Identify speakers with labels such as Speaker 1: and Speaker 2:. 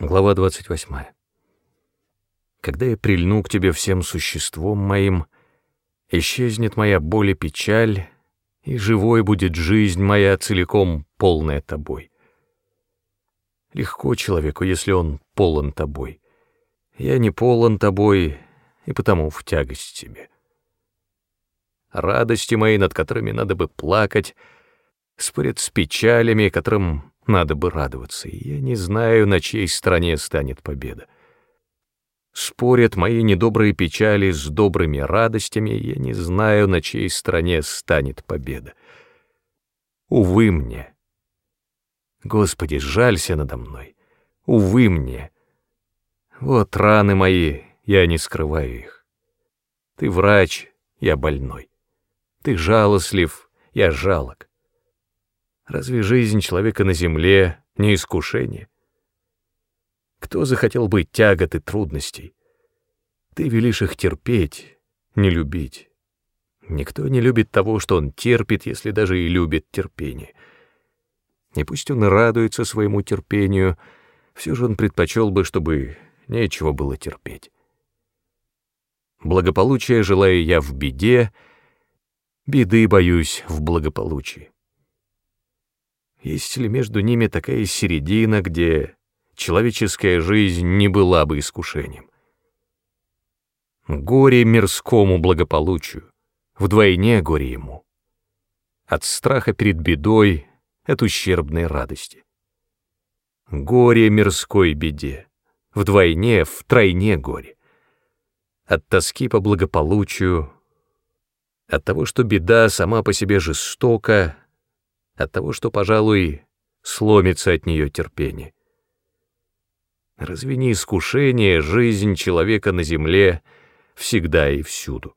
Speaker 1: Глава 28. Когда я прильну к тебе всем существом моим, исчезнет моя боль и печаль, и живой будет жизнь моя целиком полная тобой. Легко человеку, если он полон тобой. Я не полон тобой, и потому в тягость тебе. Радости мои, над которыми надо бы плакать, спорят с печалями, которым надо бы радоваться, и я не знаю, на чьей стороне станет победа. Спорят мои недобрые печали с добрыми радостями, я не знаю, на чьей стороне станет победа. Увы мне. Господи, жалься надо мной. Увы мне. Вот раны мои, я не скрываю их. Ты врач, я больной. Ты жалостлив, я жалок. Разве жизнь человека на земле не искушение? Кто захотел быть тягот и трудностей? Ты велишь их терпеть, не любить. Никто не любит того, что он терпит, если даже и любит терпение. И пусть он радуется своему терпению, все же он предпочел бы, чтобы нечего было терпеть. Благополучия желаю я в беде, беды боюсь в благополучии. Есть ли между ними такая середина, где человеческая жизнь не была бы искушением? Горе мирскому благополучию, вдвойне горе ему. От страха перед бедой, от ущербной радости. Горе мирской беде, вдвойне, втройне горе. От тоски по благополучию, от того, что беда сама по себе жестока, от того, что, пожалуй, сломится от нее терпение. Разве не искушение жизнь человека на земле всегда и всюду?